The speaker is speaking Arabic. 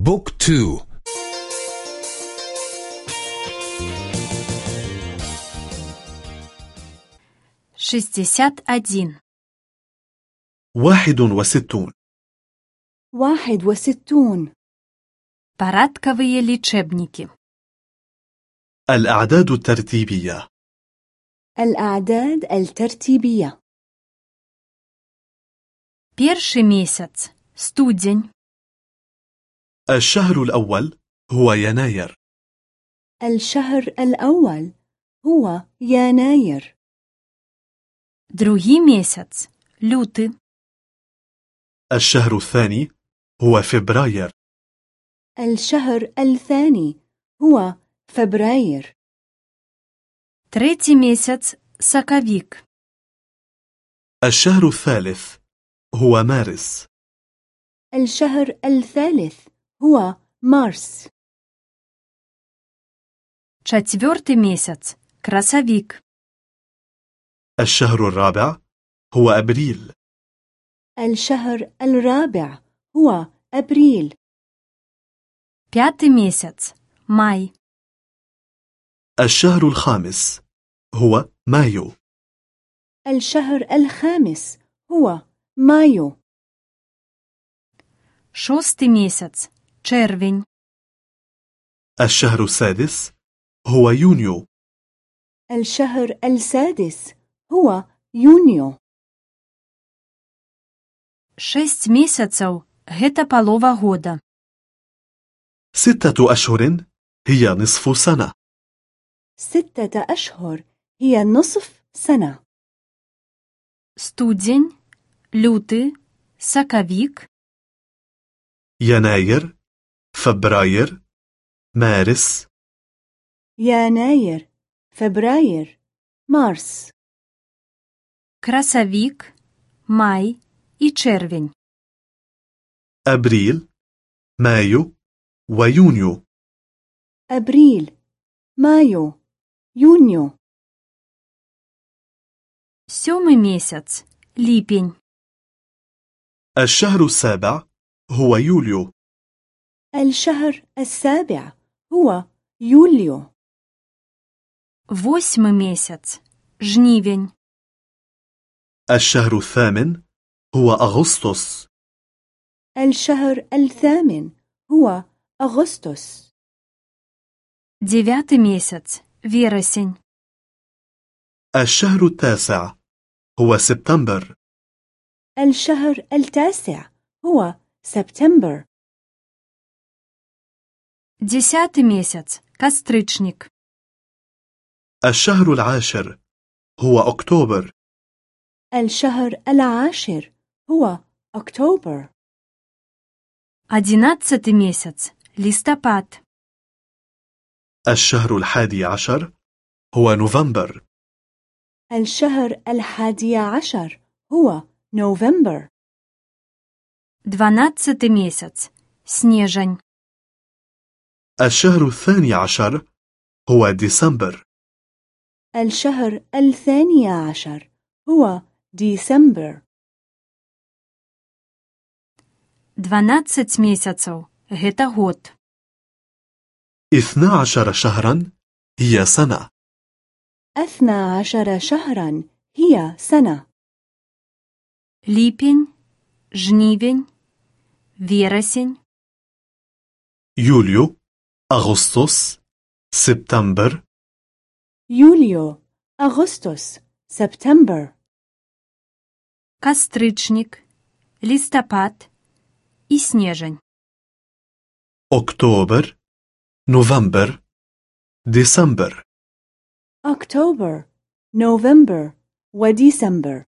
بوك تو шестьдесят один واحد وستون واحد وستون Порядковые лечебники. الأعداد الترتيبية الأعداد الترتيبية Перший месяц. Студень. الشهر الأول هو يناير الشهر الأول هو يناير Другий месяц. Лютый. الشهر الثاني هو فبراير الشهر الثاني هو فبراير Третий месяц. Соковик. الشهر الثالث هو مارس الشهر الثالث هو مارس Четвертый месяц. Красовик. الشهر الرابع هو أبريل الشهر الرابع هو أبريل Пятый месяц. Май. الشهر الخامس هو مايو الشهر الخامس هو مايو Шостый месяц. Червень. الشهر السادس هو يونيو الشهر السادس هو يونيو Шесть месяцаў. Гэта палова года. ستة أشهر هي نصف سنة ستة أشهر هي نصف سنة Студень. Люты. Соковик. يناير فبراير مارس يناير فبراير مارس Красовик. Май. И червень. أبريل مايو ويونيو أبريل مايو يونيو Сёмы месяц. Ліпень. الشهر السابع هو يوليو الشهر السابع هو يوليو Восьмы месяц. Жнівень. الشهر الثامن هو أغسطس الشهر الثامن هو أغسطس Девятый месяц. Вересень. الشهر التاسع هو سبتمبر الشهر التاسع هو سبتمبر Десятый месяц. Кастрычник. الشهر العاشر هو أكتوبر الشهر العاشر هو أكتوبر Одиннадцатый месяц. Листопад. الشهر الحادي عشر هو نوفمبر الشهر الحادي عشر هو نوفمبر Дванадцатый месяц. Снежень. الشهر الثاني عشر هو ديسمبر الشهر الثاني عشر هو ديسمبر Дванаццаць месяцаў. Гэта год. اثنا عشر شهرا هي سنة أثنى عشر شهرا هي سنة Ліпень. Жнівень. Верасень. يوليو أغسطس سبتمبر يوليو أغسطس سبتمبر Кастрычнік. Лістапад. І снежань. أكتوبر نوفمبر ديسمبر أكتوبر نوفمبر وديسمبر